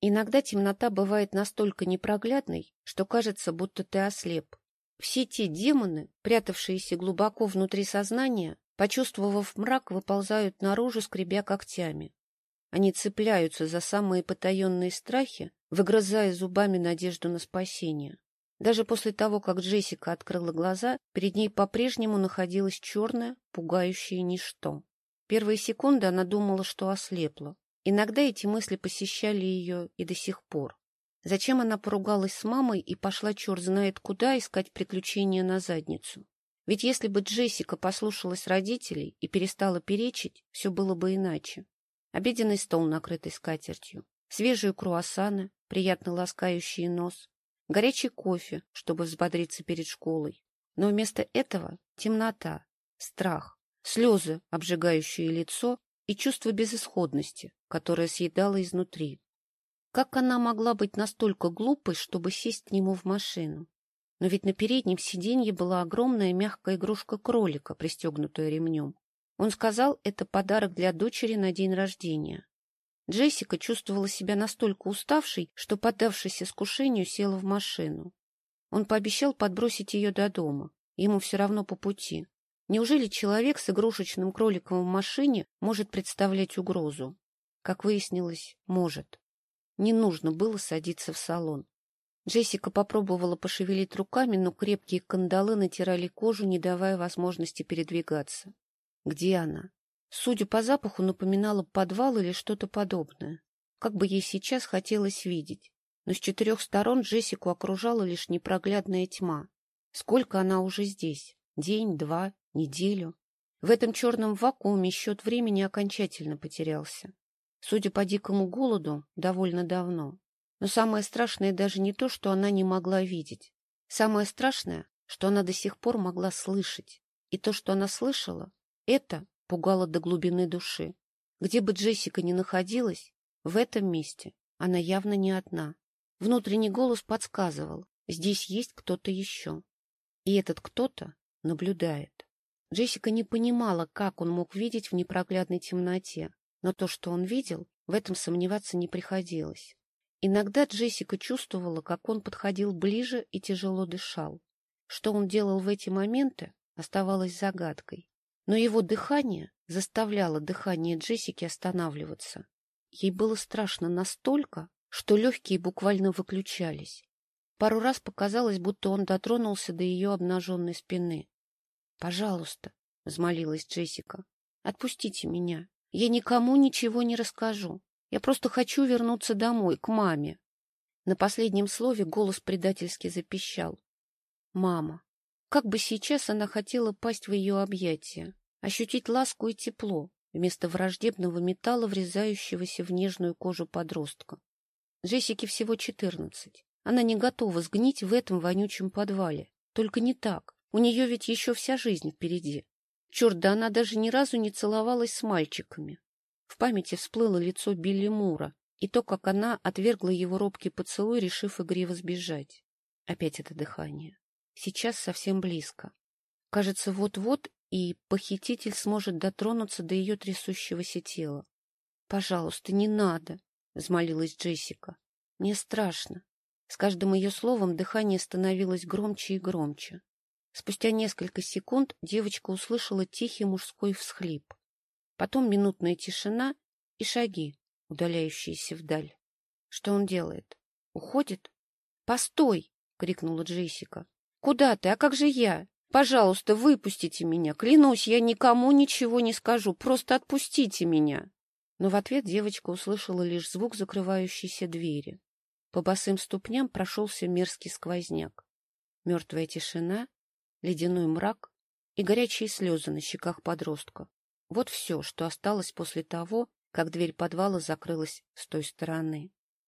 Иногда темнота бывает настолько непроглядной, что кажется, будто ты ослеп. Все те демоны, прятавшиеся глубоко внутри сознания, почувствовав мрак, выползают наружу, скребя когтями. Они цепляются за самые потаенные страхи, выгрызая зубами надежду на спасение. Даже после того, как Джессика открыла глаза, перед ней по-прежнему находилось черное, пугающее ничто. Первые секунды она думала, что ослепла. Иногда эти мысли посещали ее и до сих пор. Зачем она поругалась с мамой и пошла черт знает куда искать приключения на задницу? Ведь если бы Джессика послушалась родителей и перестала перечить, все было бы иначе. Обеденный стол, накрытый скатертью, свежие круассаны, приятно ласкающие нос, горячий кофе, чтобы взбодриться перед школой. Но вместо этого темнота, страх, слезы, обжигающие лицо, и чувство безысходности, которое съедало изнутри. Как она могла быть настолько глупой, чтобы сесть к нему в машину? Но ведь на переднем сиденье была огромная мягкая игрушка кролика, пристегнутая ремнем. Он сказал, это подарок для дочери на день рождения. Джессика чувствовала себя настолько уставшей, что, поддавшись искушению, села в машину. Он пообещал подбросить ее до дома. Ему все равно по пути. Неужели человек с игрушечным кроликом в машине может представлять угрозу? Как выяснилось, может. Не нужно было садиться в салон. Джессика попробовала пошевелить руками, но крепкие кандалы натирали кожу, не давая возможности передвигаться. Где она? Судя по запаху, напоминала подвал или что-то подобное. Как бы ей сейчас хотелось видеть. Но с четырех сторон Джессику окружала лишь непроглядная тьма. Сколько она уже здесь? День, два, неделю? В этом черном вакууме счет времени окончательно потерялся. Судя по дикому голоду, довольно давно. Но самое страшное даже не то, что она не могла видеть. Самое страшное, что она до сих пор могла слышать. И то, что она слышала, это пугало до глубины души. Где бы Джессика ни находилась, в этом месте она явно не одна. Внутренний голос подсказывал, здесь есть кто-то еще. И этот кто-то наблюдает. Джессика не понимала, как он мог видеть в непроглядной темноте, но то, что он видел, в этом сомневаться не приходилось. Иногда Джессика чувствовала, как он подходил ближе и тяжело дышал. Что он делал в эти моменты, оставалось загадкой но его дыхание заставляло дыхание Джессики останавливаться. Ей было страшно настолько, что легкие буквально выключались. Пару раз показалось, будто он дотронулся до ее обнаженной спины. — Пожалуйста, — взмолилась Джессика, — отпустите меня. Я никому ничего не расскажу. Я просто хочу вернуться домой, к маме. На последнем слове голос предательски запищал. Мама. Как бы сейчас она хотела пасть в ее объятия ощутить ласку и тепло вместо враждебного металла, врезающегося в нежную кожу подростка. Джессике всего четырнадцать. Она не готова сгнить в этом вонючем подвале. Только не так. У нее ведь еще вся жизнь впереди. Черт, да она даже ни разу не целовалась с мальчиками. В памяти всплыло лицо Билли Мура и то, как она отвергла его робкий поцелуй, решив игриво сбежать. Опять это дыхание. Сейчас совсем близко. Кажется, вот-вот и похититель сможет дотронуться до ее трясущегося тела. — Пожалуйста, не надо, — взмолилась Джессика. — Мне страшно. С каждым ее словом дыхание становилось громче и громче. Спустя несколько секунд девочка услышала тихий мужской всхлип. Потом минутная тишина и шаги, удаляющиеся вдаль. Что он делает? Уходит? — Постой! — крикнула Джессика. — Куда ты? А как же я? Пожалуйста, выпустите меня. Клянусь, я никому ничего не скажу. Просто отпустите меня. Но в ответ девочка услышала лишь звук закрывающейся двери. По босым ступням прошелся мерзкий сквозняк. Мертвая тишина, ледяной мрак и горячие слезы на щеках подростка. Вот все, что осталось после того, как дверь подвала закрылась с той стороны.